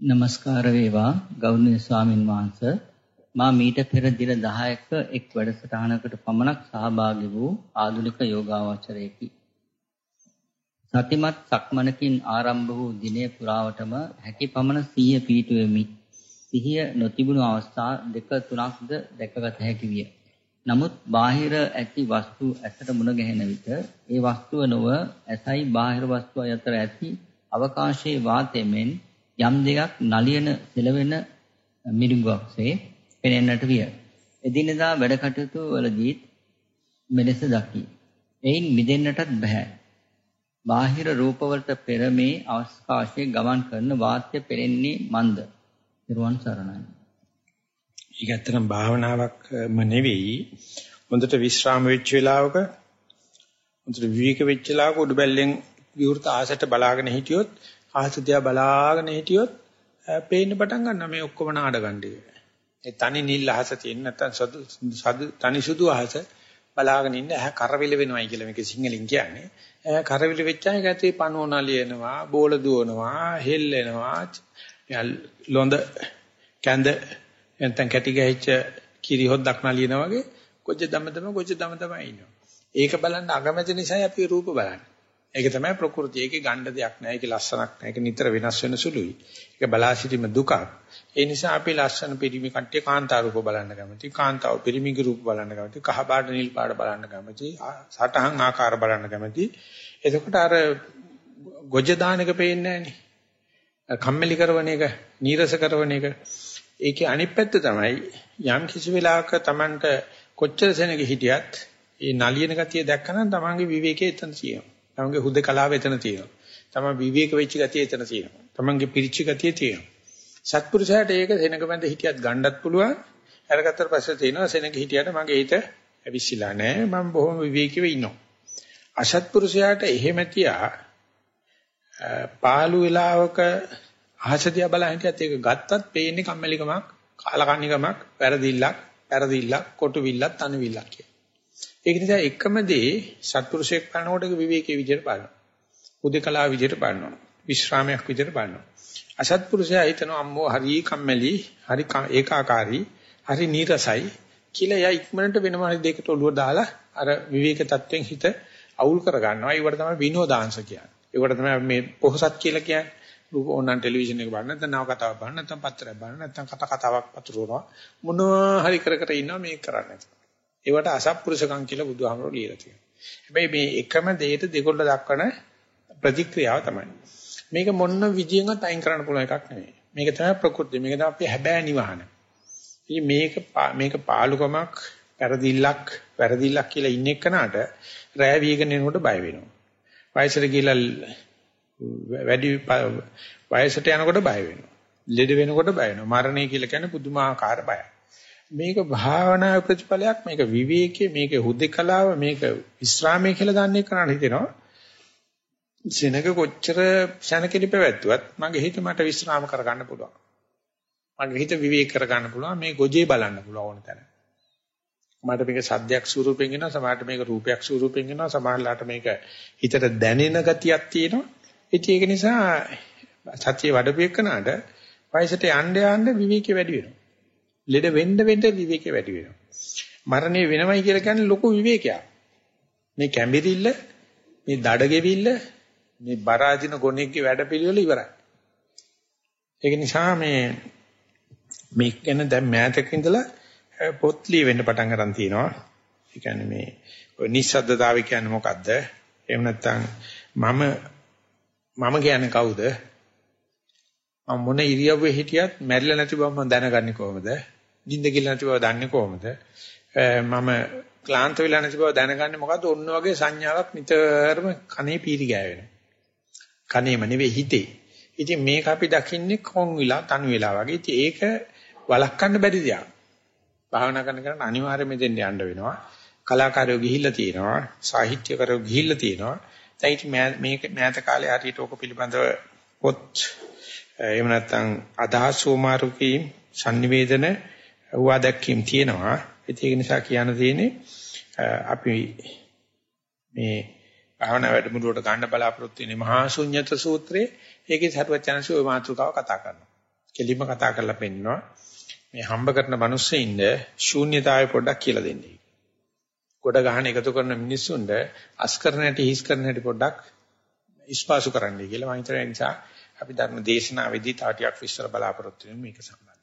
নমස්කාර වේවා ගෞරවනීය ස්වාමින් වහන්සේ මා මීට පෙර දින 10ක එක් වැඩසටහනකට පමණක් සහභාගී වූ ආධුනික යෝගාවචරයෙකි. සතිමත් සක්මනකින් ආරම්භ වූ දිනය පුරාවටම හැකි පමණ සිහිය පිහිටුවෙමි. සිහිය නොතිබුණු අවස්ථා දෙක තුනක්ද දැකගත හැකි විය. නමුත් බාහිර ඇති වස්තු ඇසට මුණ ගැහෙන විට ඒ වස්තුව නොව ඇසයි බාහිර වස්තුව අතර ඇති අවකාශයේ වාතයෙන් යම් දෙයක් නලියන සෙලවෙන මිරිඟුවක්සේ පෙනෙන්නට විය. එදිනෙදා වැඩ කටයුතු වලදීත් මෙලෙස දකි. එයින් මිදෙන්නටත් බෑ. බාහිර රූපවලට පෙර මේ අවස්කාශයේ ගමන් කරන වාත්‍ය පෙරෙන්නේ මන්ද. ඊරුවන් සරණයි. ඒක ඇත්තටම භාවනාවක්ම නෙවෙයි. හොඳට විශ්‍රාම වෙච්ච වෙලාවක හොඳට විවේක වෙච්ච වෙලාවක උඩ බැල්ලෙන් විවෘත ආසයට බලාගෙන හිටියොත් ආහස දිහා බලාගෙන හිටියොත් පේන්න පටන් ගන්නවා මේ ඔක්කොම නාඩගම් ටික. ඒ තනි නිල් අහස තියෙන නැත්නම් සදු සදු තනි සුදු අහස බලාගෙන ඉන්න ඇහ කරවිල වෙනවයි කියලා මේක සිංහලෙන් කියන්නේ. ඇහ කරවිල වෙච්චාම ඒක ඇතුලේ පණෝන ලියනවා, බෝල දුවනවා, හෙල්ලෙනවා, ලොඳ කැඳ නැත්නම් කැටි ගහිච්ච කිරි හොද්දක් නලියනා වගේ කොච්ච දම දම කොච්ච දම දම ඉන්නවා. ඒක බලන්න අගමැති නිසා අපි රූප බලන්නේ. ඒක තමයි ප්‍රകൃතිය. ඒකේ ගණ්ඩ දෙයක් නැහැ. ඒකේ ලස්සනක් නැහැ. ඒක නිතර වෙනස් වෙන සුළුයි. ඒක බලා සිටීම දුකක්. ඒ නිසා අපි ලස්සන පිරිමි කට්ටිය කාන්තා රූප බලන්න කැමති. කාන්තාව පිරිමිගේ රූප බලන්න කැමති. කහ පාට නිල් පාට බලන්න කැමති. සටහන් ආකාර බලන්න කැමති. එතකොට අර ගොජ දාන එක පේන්නේ නැහැ කම්මැලි කරවන එක, නීරස කරවන එක. ඒකේ අනිත් පැත්ත තමයි යම් කිසි වෙලාවක Tamanට කොච්චර සෙනග හිටියත් ඒ නලියන ගතිය දැක්කනම් Tamanගේ විවේකයේ එතන තියෙනවා. තමන්ගේ හුදකලාව එතන තියෙනවා. තමන් විවේක වෙච්ච ගතිය එතන තියෙනවා. තමන්ගේ පිරිච්ච ගතිය තියෙනවා. සත්පුරුෂයාට ඒක සෙනඟ මැද හිටියත් ගණ්ඩත් පුළුවන්. අරගත්තට පස්සේ තියෙනවා සෙනඟ හිටියට මගේ හිත ඇවිස්සලා නැහැ. මම බොහොම විවේකීව ඉන්නවා. අසත්පුරුෂයාට එහෙම තියා පාළු වෙලාවක අහසදියා බලා හිටියත් ඒක ගත්තත් පේන්නේ කම්මැලිකමක්, කාලකන්නිකමක්, වැරදිල්ලක්, වැරදිල්ලක්, කොටුවිල්ලක්, තනවිල්ලක් කියලා. ඒක නිසා එකම දේ සත්පුරුෂයෙක් බලනකොට විවේකයේ විදිහට බලනවා. උදේකලා විදිහට බලනවා. විශ්‍රාමයක් විදිහට බලනවා. අසත්පුරුෂයා හිතන අම්මෝ හරි කම්මැලි, හරි ඒකාකාරී, හරි නීරසයි කියලා එයා ඉක්මනට වෙනම හරි දෙකට ඔළුව දාලා අර විවේක තත්වෙන් හිත අවුල් කර ගන්නවා. ඒවට තමයි විනෝදාංශ කියන්නේ. ඒවට තමයි මේ පොහසත් කියලා කියන්නේ. රූප ඕනනම් ටෙලිවිෂන් එක බලන්න නැත්නම් නව කතාවක් බලන්න නැත්නම් පත්‍රයක් බලන්න නැත්නම් කතා කතාවක් පතුරවනවා මොනවා හරි කර කර ඉන්නවා මේක කරන්නේ ඒවට අසත්පුරුෂකම් කියලා බුදුහාමරෝ ලියලා තියෙනවා. හැබැයි මේ එකම දෙයට දෙකොල්ල දක්වන ප්‍රතික්‍රියාව තමයි. මේක මොන විදියෙන්වත් අයින් කරන්න පුළුවන් එකක් නෙවෙයි. මේක තමයි ප්‍රകൃතිය. මේක තමයි අපි හැබෑ නිවහන. ඉතින් මේක මේක පාලුකමක්, වැරදිල්ලක්, වැරදිල්ලක් කියලා ඉන්න එක්කනට රෑ වීගෙන එනකොට බය වෙනවා. වයසට ගිහිල්ලා වැඩි වයසට යනකොට බය වෙනවා. ලෙඩ වෙනකොට බය වෙනවා. මරණය කියලා කියන්නේ පුදුමාකාර බයයි. මේක භාවනා ප්‍රතිඵලයක් මේක විවේකයේ මේක හුදෙකලාව මේක විස්රාමයේ කියලා දන්නේ කරන්න හිතෙනවා. සෙනග කොච්චර ශනකෙලි පැවැත්තුවත් මගේ හිත මට විස්රාම කරගන්න පුළුවන්. මගේ හිත විවේක කරගන්න පුළුවන් මේ ගොජේ බලන්න පුළුවන් ඕන තැන. මට මේක සද්දයක් ස්වරූපෙන් එනවා සමහරට මේක රූපයක් ස්වරූපෙන් එනවා සමහරලාට මේක හිතට දැනෙන ගතියක් තියෙනවා. ඉතින් ඒක නිසා සත්‍ය වඩපු එකනට වයසට යන්න යන්න විවේකී වැඩි වෙනවා. ලෙඩ වෙන්න වෙන්න විවේකේ වැඩි වෙනවා. මරණය වෙනවයි කියලා කියන්නේ ලොකු විවේකයක්. මේ කැඹිරිල්ල, මේ දඩ ගෙවිල්ල, මේ බරාදින ගොනෙක්ගේ වැඩපිළිවෙල ඉවරයි. ඒක නිසා මේ මේ ගැන දැන් මෑතක ඉඳලා පොත් ලියවෙන්න පටන් ගන්න තියෙනවා. ඒ කියන්නේ මේ ඔය නිස්සද්දතාවය කියන්නේ මොකද්ද? එහෙම නැත්නම් මම මම කියන්නේ කවුද? මම මොන ඉරියව්වේ හිටියත් මැරිලා නැති බව මම දැනගන්නේ කොහොමද? නිින්ද කියලා නැති බව දන්නේ කොහොමද? මම ක්ලාන්ත වෙලා නැති බව දැනගන්නේ මොකද්ද? ඔන්න වගේ සංඥාවක් නිතරම කනේ පීරි ගෑවෙනවා. කනේම නෙවෙයි හිතේ. ඉතින් මේක අපි දකින්නේ කොන් විලා තනු වෙලා වගේ. ඉතින් ඒක වළක්වන්න බැරි දෙයක්. භාවනා කරන කෙනාට අනිවාර්යයෙන්ම දෙන්න යන්න වෙනවා. කලාකාරයෝ ගිහිල්ලා තියෙනවා, සාහිත්‍යකරයෝ ගිහිල්ලා තියෙනවා. දැන් මේක මෑත කාලේ හරියට ඕක පිළිබඳව පොත් එහෙම නැත්නම් අදහස් වමාරු කීම් sannivedana හුවා දැක්කීම් තියෙනවා. ඒක නිසා කියන්න තියෙන්නේ අපි මේ භාවනා වැඩමුළුවට ගන්න බලාපොරොත්තු වෙන්නේ මහා ශුන්්‍යත සූත්‍රයේ ඒකේ සරුවචනසි ওই මාතෘකාව කතා කරනවා. කෙලිම කතා කරලා පෙන්නනවා මේ හම්බ කරන මිනිස්සෙින්ද ශූන්‍යතාවය පොඩ්ඩක් කියලා දෙන්නේ. ගොඩ ගහන එකතු කරන මිනිස්සුන්ට අස් කරන හැටි හිස් කරන හැටි පොඩ්ඩක් ඉස්පාසු කරන්නයි කියලා මම හිතන නිසා අපි ධර්ම දේශනාවේදී තාටියක් විස්තර බලාපොරොත්තු වෙමු මේක සම්බන්ධව.